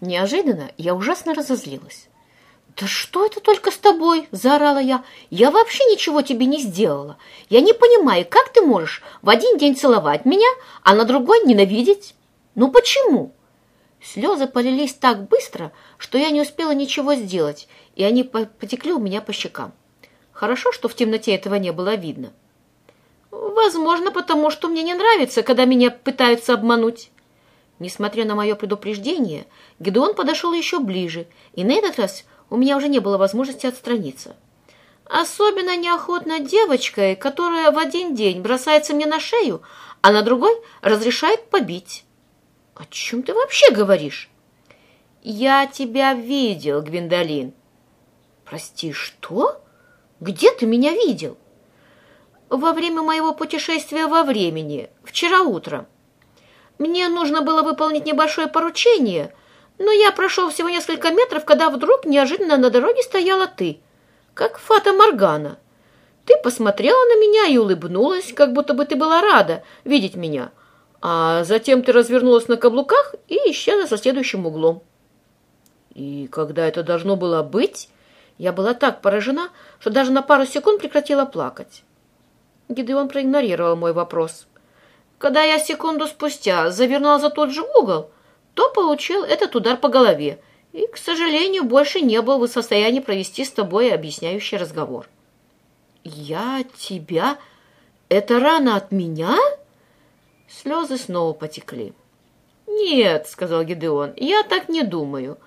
Неожиданно я ужасно разозлилась. «Да что это только с тобой?» – заорала я. «Я вообще ничего тебе не сделала. Я не понимаю, как ты можешь в один день целовать меня, а на другой ненавидеть? Ну почему?» Слезы полились так быстро, что я не успела ничего сделать, и они потекли у меня по щекам. Хорошо, что в темноте этого не было видно. Возможно, потому что мне не нравится, когда меня пытаются обмануть. Несмотря на мое предупреждение, Гедеон подошел еще ближе, и на этот раз у меня уже не было возможности отстраниться. Особенно неохотно девочкой, которая в один день бросается мне на шею, а на другой разрешает побить. «О чем ты вообще говоришь?» «Я тебя видел, Гвиндолин». «Прости, что? Где ты меня видел?» «Во время моего путешествия во времени, вчера утром. Мне нужно было выполнить небольшое поручение, но я прошел всего несколько метров, когда вдруг неожиданно на дороге стояла ты, как Фата Моргана. Ты посмотрела на меня и улыбнулась, как будто бы ты была рада видеть меня» а затем ты развернулась на каблуках и исчезла за следующим углом. И когда это должно было быть, я была так поражена, что даже на пару секунд прекратила плакать. Гидеон проигнорировал мой вопрос. Когда я секунду спустя завернула за тот же угол, то получил этот удар по голове и, к сожалению, больше не был в состоянии провести с тобой объясняющий разговор. «Я тебя? Это рана от меня?» Слезы снова потекли. «Нет», — сказал Гидеон, — «я так не думаю.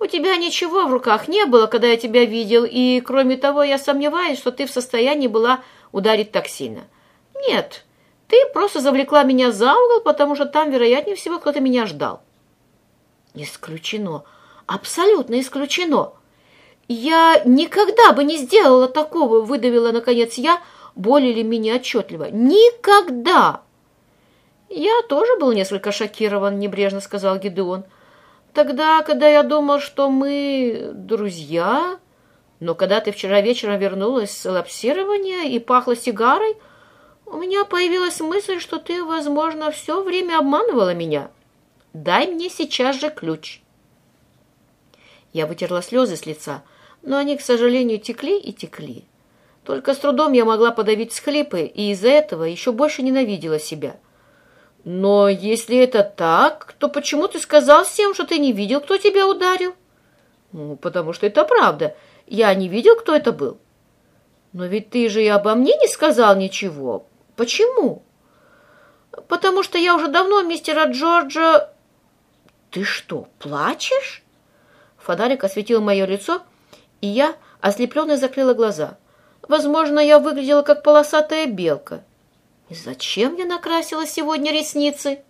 У тебя ничего в руках не было, когда я тебя видел, и, кроме того, я сомневаюсь, что ты в состоянии была ударить так сильно. Нет, ты просто завлекла меня за угол, потому что там, вероятнее всего, кто-то меня ждал». «Исключено, абсолютно исключено. Я никогда бы не сделала такого», — выдавила, наконец, я, более или менее отчетливо. «Никогда!» «Я тоже был несколько шокирован», — небрежно сказал Гидеон. «Тогда, когда я думал, что мы друзья, но когда ты вчера вечером вернулась с лапсирования и пахла сигарой, у меня появилась мысль, что ты, возможно, все время обманывала меня. Дай мне сейчас же ключ». Я вытерла слезы с лица, но они, к сожалению, текли и текли. Только с трудом я могла подавить схлипы, и из-за этого еще больше ненавидела себя — но если это так, то почему ты сказал всем, что ты не видел, кто тебя ударил? Ну, потому что это правда. Я не видел, кто это был. Но ведь ты же и обо мне не сказал ничего. Почему? Потому что я уже давно мистера Джорджа... Ты что, плачешь? Фонарик осветил мое лицо, и я, ослепленно закрыла глаза. Возможно, я выглядела как полосатая белка. И зачем я накрасила сегодня ресницы?